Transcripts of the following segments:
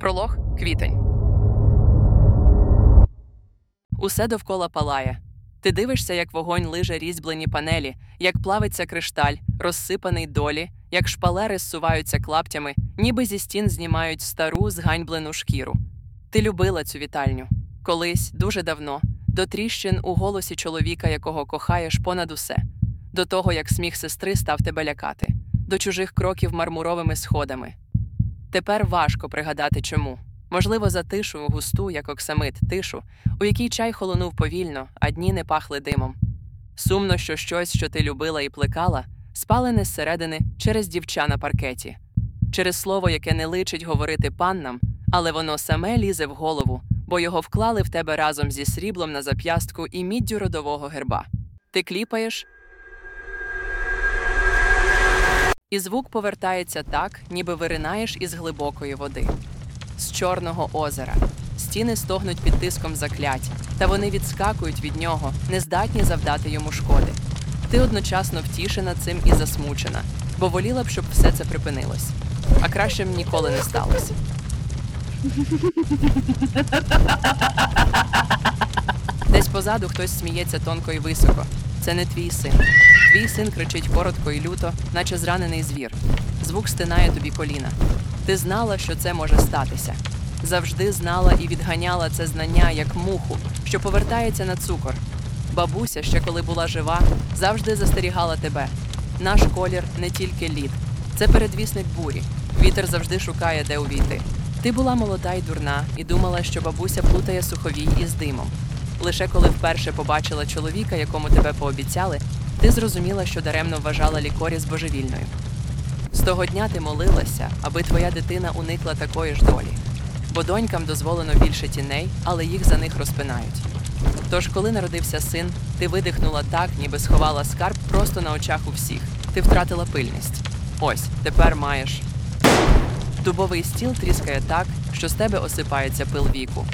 Пролог квітень. Усе довкола палає. Ти дивишся, як вогонь лиже різьблені панелі, як плавиться кришталь, розсипаний долі, як шпалери зсуваються клаптями, ніби зі стін знімають стару зганьблену шкіру. Ти любила цю вітальню. Колись, дуже давно, до тріщин у голосі чоловіка, якого кохаєш понад усе, до того, як сміх сестри став тебе лякати, до чужих кроків мармуровими сходами. Тепер важко пригадати чому. Можливо, за тишу, густу, як оксамит, тишу, у якій чай холонув повільно, а дні не пахли димом. Сумно, що щось, що ти любила і плекала, спалене зсередини через дівча на паркеті, через слово, яке не личить говорити паннам, але воно саме лізе в голову, бо його вклали в тебе разом зі сріблом на зап'ястку і міддю родового герба. Ти кліпаєш, і звук повертається так, ніби виринаєш із глибокої води. З Чорного озера. Стіни стогнуть під тиском заклять, та вони відскакують від нього, не здатні завдати йому шкоди. Ти одночасно втішена цим і засмучена, бо воліла б, щоб все це припинилось. А краще б ніколи не сталося. Десь позаду хтось сміється тонко і високо. Це не твій син. Твій син кричить коротко і люто, наче зранений звір. Звук стинає тобі коліна. Ти знала, що це може статися. Завжди знала і відганяла це знання як муху, що повертається на цукор. Бабуся, ще коли була жива, завжди застерігала тебе. Наш колір не тільки лід, це передвісник бурі. Вітер завжди шукає, де увійти. Ти була молода й дурна і думала, що бабуся плутає суховій із димом. Лише коли вперше побачила чоловіка, якому тебе пообіцяли, ти зрозуміла, що даремно вважала лікорі з божевільною. З того дня ти молилася, аби твоя дитина уникла такої ж долі. Бо донькам дозволено більше тіней, але їх за них розпинають. Тож, коли народився син, ти видихнула так, ніби сховала скарб просто на очах у всіх. Ти втратила пильність. Ось, тепер маєш. Дубовий стіл тріскає так, що з тебе осипається пил віку.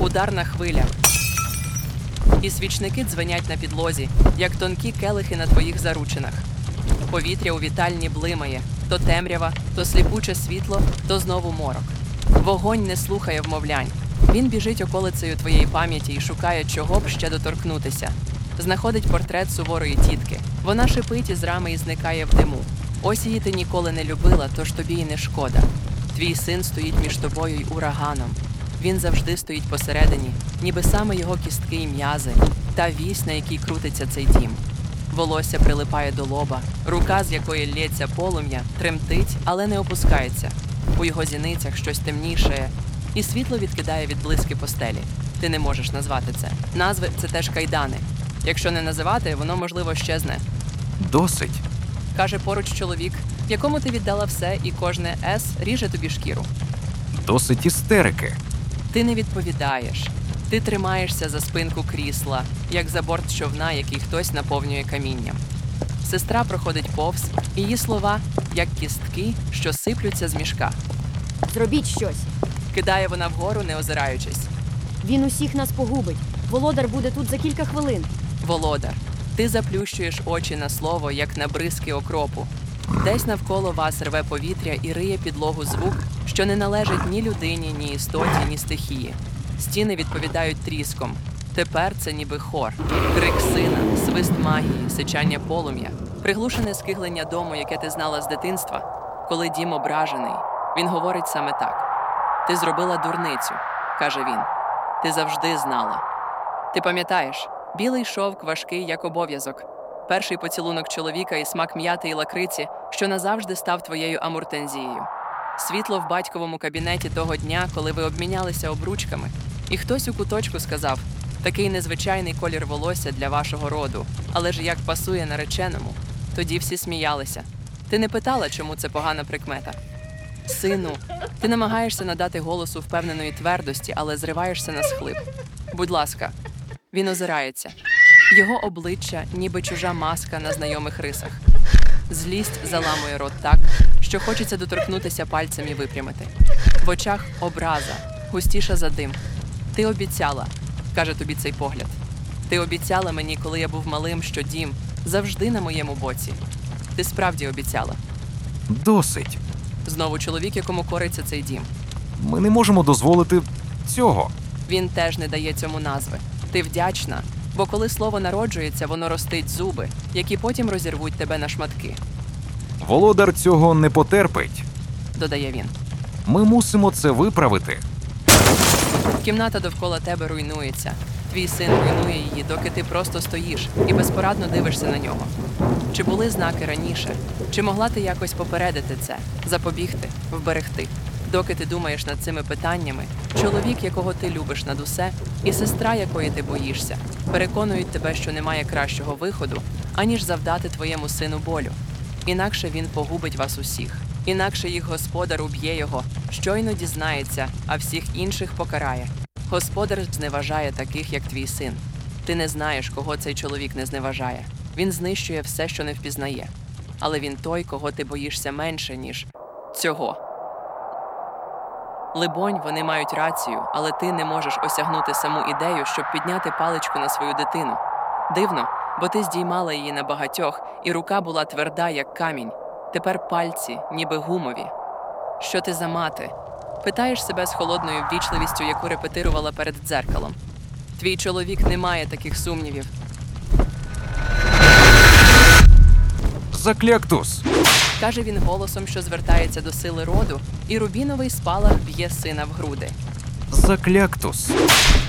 Ударна хвиля. І свічники дзвенять на підлозі, як тонкі келихи на твоїх заручинах. Повітря у вітальні блимає то темрява, то сліпуче світло, то знову морок. Вогонь не слухає вмовлянь. Він біжить околицею твоєї пам'яті і шукає, чого б ще доторкнутися. Знаходить портрет суворої тітки. Вона шипить із рами і зникає в диму. Ось її ти ніколи не любила, тож тобі й не шкода. Твій син стоїть між тобою й ураганом. Він завжди стоїть посередині, ніби саме його кістки й м'язи, та вісь, на якій крутиться цей дім. Волосся прилипає до лоба, рука, з якої лється полум'я, тремтить, але не опускається. У його зіницях щось темніше, і світло відкидає від блиски постелі. Ти не можеш назвати це. Назви це теж кайдани. Якщо не називати, воно можливо щезне. Досить. Каже поруч чоловік, якому ти віддала все, і кожне С ріже тобі шкіру. Досить істерики. Ти не відповідаєш. Ти тримаєшся за спинку крісла, як за борт човна, який хтось наповнює камінням. Сестра проходить повз, і її слова, як кістки, що сиплються з мішка. Зробіть щось. Кидає вона вгору, не озираючись. Він усіх нас погубить. Володар буде тут за кілька хвилин. Володар, ти заплющуєш очі на слово, як на бризки окропу. Десь навколо вас рве повітря і риє підлогу звук, що не належить ні людині, ні істоті, ні стихії. Стіни відповідають тріском. Тепер це ніби хор, крик сина, свист магії, сичання полум'я, приглушене скиглення дому, яке ти знала з дитинства, коли дім ображений. Він говорить саме так: Ти зробила дурницю, каже він. Ти завжди знала. Ти пам'ятаєш, білий шовк важкий як обов'язок. Перший поцілунок чоловіка і смак м'яти і лакриці, що назавжди став твоєю амуртензією. Світло в батьковому кабінеті того дня, коли ви обмінялися обручками, і хтось у куточку сказав: такий незвичайний колір волосся для вашого роду, але ж як пасує нареченому. Тоді всі сміялися. Ти не питала, чому це погана прикмета. Сину, ти намагаєшся надати голосу впевненої твердості, але зриваєшся на схлип. Будь ласка, він озирається. Його обличчя, ніби чужа маска на знайомих рисах. Злість заламує рот так, що хочеться доторкнутися пальцем і випрямити. В очах образа, густіша за дим. Ти обіцяла, каже тобі цей погляд. Ти обіцяла мені, коли я був малим, що дім завжди на моєму боці. Ти справді обіцяла. Досить. Знову чоловік, якому кориться цей дім. Ми не можемо дозволити цього. Він теж не дає цьому назви. Ти вдячна, бо коли слово народжується, воно ростить зуби, які потім розірвуть тебе на шматки, Володар цього не потерпить. додає він. Ми мусимо це виправити. Кімната довкола тебе руйнується. Твій син руйнує її, доки ти просто стоїш і безпорадно дивишся на нього. Чи були знаки раніше? Чи могла ти якось попередити це, запобігти, вберегти? Доки ти думаєш над цими питаннями, чоловік, якого ти любиш над усе, і сестра, якої ти боїшся, переконують тебе, що немає кращого виходу, аніж завдати твоєму сину болю. Інакше він погубить вас усіх. Інакше їх господар уб'є його, щойно дізнається, а всіх інших покарає. Господар зневажає таких, як твій син. Ти не знаєш, кого цей чоловік не зневажає. Він знищує все, що не впізнає. Але він той, кого ти боїшся менше, ніж цього. Либонь, вони мають рацію, але ти не можеш осягнути саму ідею, щоб підняти паличку на свою дитину. Дивно, бо ти здіймала її на багатьох, і рука була тверда, як камінь. Тепер пальці, ніби гумові. Що ти за мати? Питаєш себе з холодною ввічливістю, яку репетирувала перед дзеркалом. Твій чоловік не має таких сумнівів. Закляктус. каже він голосом, що звертається до сили роду, і рубіновий спалах б'є сина в груди. Закляктус.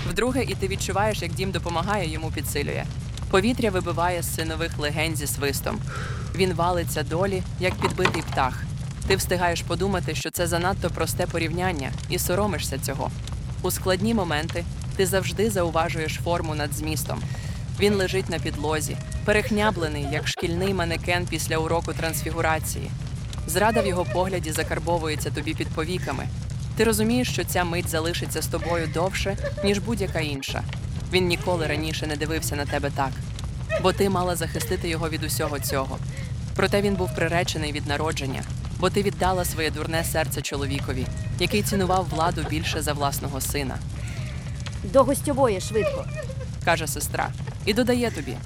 Вдруге, і ти відчуваєш, як дім допомагає йому підсилює. Повітря вибиває з синових легень зі свистом. Він валиться долі, як підбитий птах. Ти встигаєш подумати, що це занадто просте порівняння, і соромишся цього. У складні моменти ти завжди зауважуєш форму над змістом. Він лежить на підлозі, перехняблений, як шкільний манекен після уроку трансфігурації. Зрада в його погляді закарбовується тобі під повіками. Ти розумієш, що ця мить залишиться з тобою довше, ніж будь-яка інша. Він ніколи раніше не дивився на тебе так, бо ти мала захистити його від усього цього. Проте він був приречений від народження, бо ти віддала своє дурне серце чоловікові, який цінував владу більше за власного сина, До гостьової швидко. каже сестра, і додає тобі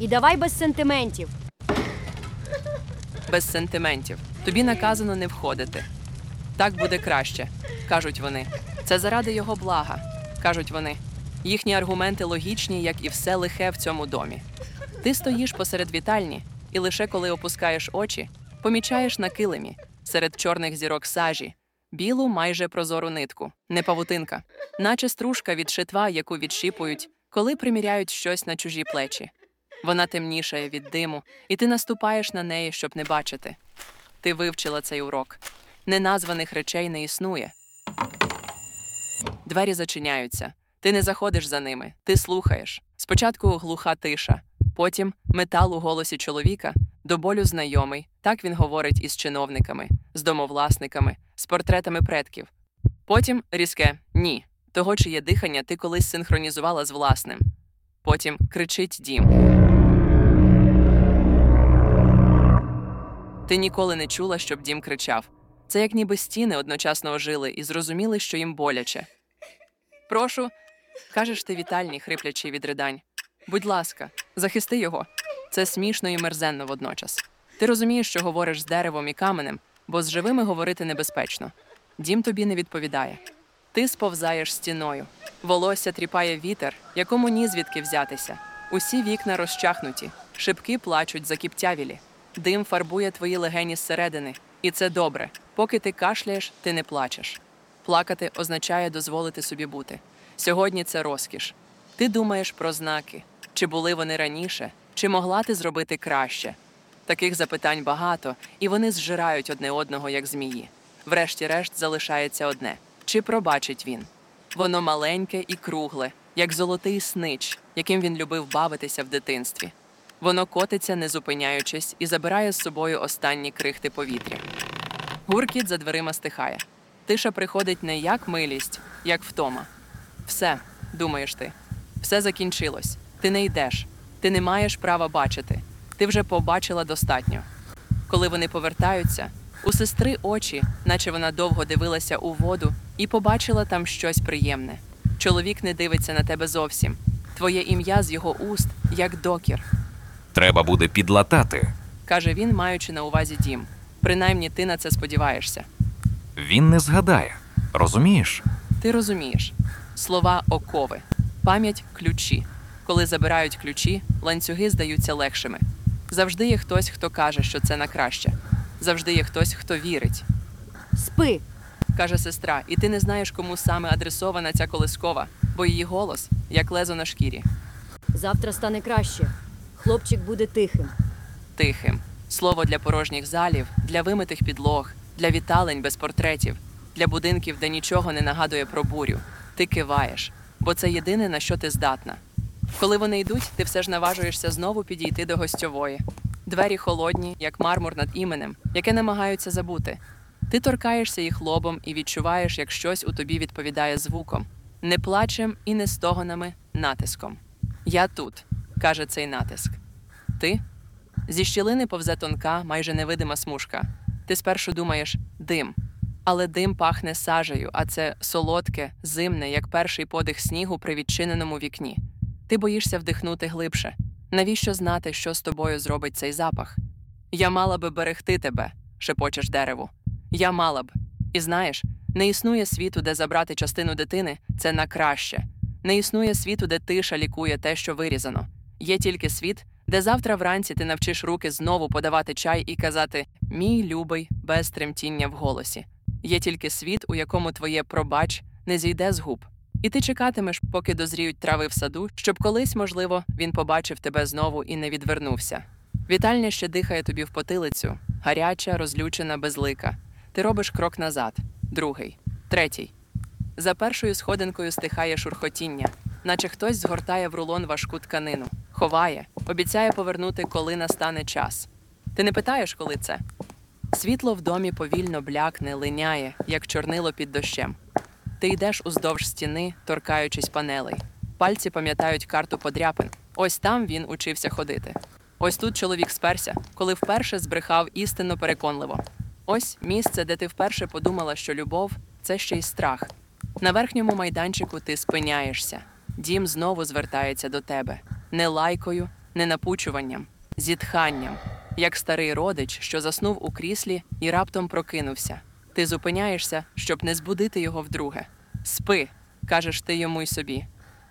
І давай без сентиментів. без сентиментів. Тобі наказано не входити. Так буде краще, кажуть вони. Це заради його блага, кажуть вони. Їхні аргументи логічні, як і все лихе в цьому домі. Ти стоїш посеред вітальні, і лише коли опускаєш очі, помічаєш на килимі серед чорних зірок сажі, білу майже прозору нитку, не павутинка, наче стружка від шитва, яку відшіпують, коли приміряють щось на чужі плечі. Вона темнішає від диму, і ти наступаєш на неї, щоб не бачити. Ти вивчила цей урок. Неназваних речей не існує. Двері зачиняються. Ти не заходиш за ними, ти слухаєш. Спочатку глуха тиша, потім метал у голосі чоловіка, до болю знайомий. Так він говорить із чиновниками, з домовласниками, з портретами предків. Потім різке ні. Того, чиє дихання ти колись синхронізувала з власним. Потім кричить дім. Ти ніколи не чула, щоб дім кричав. Це як ніби стіни одночасно ожили і зрозуміли, що їм боляче. Прошу, кажеш ти вітальні, хриплячи від ридань. Будь ласка, захисти його. Це смішно і мерзенно водночас. Ти розумієш, що говориш з деревом і каменем, бо з живими говорити небезпечно. Дім тобі не відповідає. Ти сповзаєш стіною. Волосся тріпає вітер, якому ні звідки взятися. Усі вікна розчахнуті, шибки плачуть закіптявілі. Дим фарбує твої легені зсередини, і це добре. Поки ти кашляєш, ти не плачеш. Плакати означає дозволити собі бути. Сьогодні це розкіш. Ти думаєш про знаки, чи були вони раніше, чи могла ти зробити краще. Таких запитань багато, і вони зжирають одне одного, як змії. Врешті-решт залишається одне: чи пробачить він? Воно маленьке і кругле, як золотий снич, яким він любив бавитися в дитинстві. Воно котиться, не зупиняючись, і забирає з собою останні крихти повітря. Гуркіт за дверима стихає. Тиша приходить не як милість, як втома. Все, думаєш ти, все закінчилось. Ти не йдеш, ти не маєш права бачити. Ти вже побачила достатньо. Коли вони повертаються, у сестри очі, наче вона довго дивилася у воду і побачила там щось приємне. Чоловік не дивиться на тебе зовсім. Твоє ім'я з його уст, як докір, Треба буде підлатати. каже він, маючи на увазі дім. Принаймні ти на це сподіваєшся. Він не згадає. Розумієш? Ти розумієш. Слова окови, пам'ять ключі. Коли забирають ключі, ланцюги здаються легшими. Завжди є хтось, хто каже, що це на краще. Завжди є хтось, хто вірить, Спи. каже сестра, і ти не знаєш, кому саме адресована ця колискова, бо її голос як лезо на шкірі, Завтра стане краще. Хлопчик буде тихим. тихим. Слово для порожніх залів, для вимитих підлог, для віталень без портретів, для будинків, де нічого не нагадує про бурю. Ти киваєш, бо це єдине, на що ти здатна. Коли вони йдуть, ти все ж наважуєшся знову підійти до гостьової. Двері холодні, як мармур над іменем, яке намагаються забути. Ти торкаєшся їх лобом і відчуваєш, як щось у тобі відповідає звуком, не плачем і не стогонами, натиском. Я тут, каже цей натиск. Ти? Зі щілини повзе тонка, майже невидима смужка. Ти спершу думаєш дим. Але дим пахне сажею, а це солодке, зимне, як перший подих снігу при відчиненому вікні. Ти боїшся вдихнути глибше. Навіщо знати, що з тобою зробить цей запах? Я мала би берегти тебе, шепочеш дереву. Я мала б. І знаєш, не існує світу, де забрати частину дитини це на краще. Не існує світу, де тиша лікує те, що вирізано. Є тільки світ, де завтра вранці ти навчиш руки знову подавати чай і казати Мій любий, без тремтіння в голосі. Є тільки світ, у якому твоє пробач не зійде з губ. І ти чекатимеш, поки дозріють трави в саду, щоб колись, можливо, він побачив тебе знову і не відвернувся. Вітальня ще дихає тобі в потилицю, гаряча, розлючена, безлика. Ти робиш крок назад, другий, третій. За першою сходинкою стихає шурхотіння, наче хтось згортає в рулон важку тканину, ховає, обіцяє повернути, коли настане час. Ти не питаєш, коли це? Світло в домі повільно блякне, линяє, як чорнило під дощем. Ти йдеш уздовж стіни, торкаючись панелей. Пальці пам'ятають карту подряпин. Ось там він учився ходити. Ось тут чоловік сперся, коли вперше збрехав істинно переконливо. Ось місце, де ти вперше подумала, що любов це ще й страх. На верхньому майданчику ти спиняєшся. Дім знову звертається до тебе не лайкою, не напучуванням, зітханням, як старий родич, що заснув у кріслі і раптом прокинувся. Ти зупиняєшся, щоб не збудити його вдруге. Спи, кажеш ти йому й собі.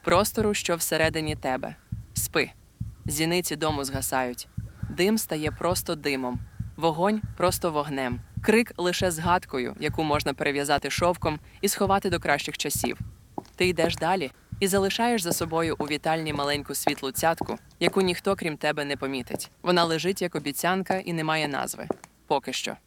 Простору, що всередині тебе. Спи. Зіниці дому згасають. Дим стає просто димом, вогонь просто вогнем, крик лише згадкою, яку можна перев'язати шовком і сховати до кращих часів. Ти йдеш далі і залишаєш за собою у вітальні маленьку світлу цятку, яку ніхто крім тебе не помітить. Вона лежить як обіцянка і не має назви. Поки що.